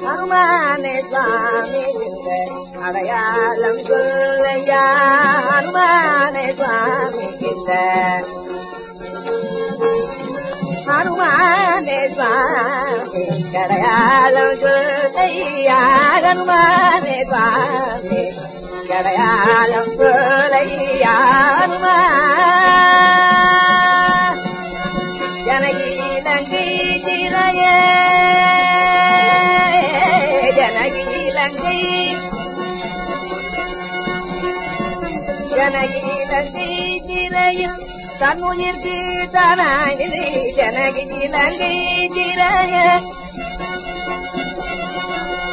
ஹனுமானே சுவாமி அடையாளம் சொல்லையா? ஹனுமானே சுவாமி இந்த ஹனுமானே சுவாமி கடையாளம் சொல்லையா ஹனுமானே சுவாமி கடையாளம் சொல்லையா ஹனுமா ஜனகி லங்கை சிறையே ஜனகி லங்கை ஜனகி லங்கை சிறையில் தன்னுயிர்க்கு தானாயிரு ஜனகி லங்கை சிறைய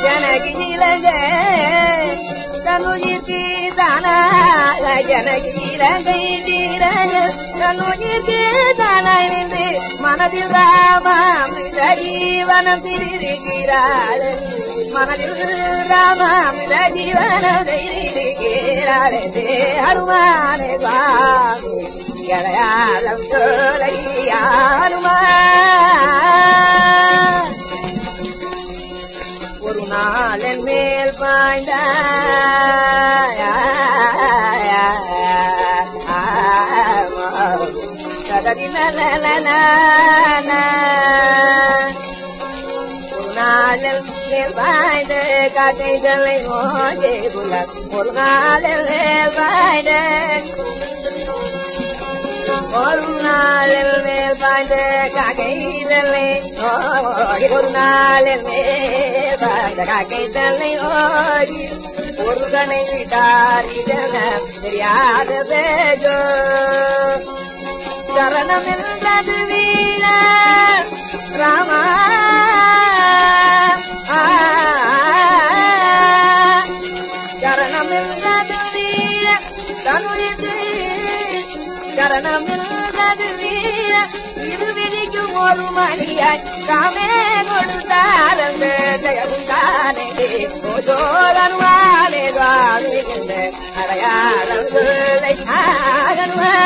ஜனகி இலங்கை தன்னுயிர்க்கு தானாக ஜனகி லங்கை சிறைய தன்னுயிர்க்கு தானாயிருந்து மனதில் ராமாமித ஜீவனம் திரிகிறாள். மனதில் ராமாமித ஜீவனம் திரிகிறாள். அருமானே சுவாமி கடையாளம் சோலையானுமா ஒரு நாளின் மேல் பாய்ந்த கதறி ஒரு bayde katay dalay moje bulak ol le bayde ol nale le bayde kakay dalay oji ol nale le bayde kakay dalay oji urgane vidari dana riyad bejo charanam indra divina rama தனுரிது சரணம் என்றது இது விதிக்கும் ஒரு மணியாய் காமே கொடுத்தாரந்த ஜெயகுந்தானே அடையாளம் அகனுவானே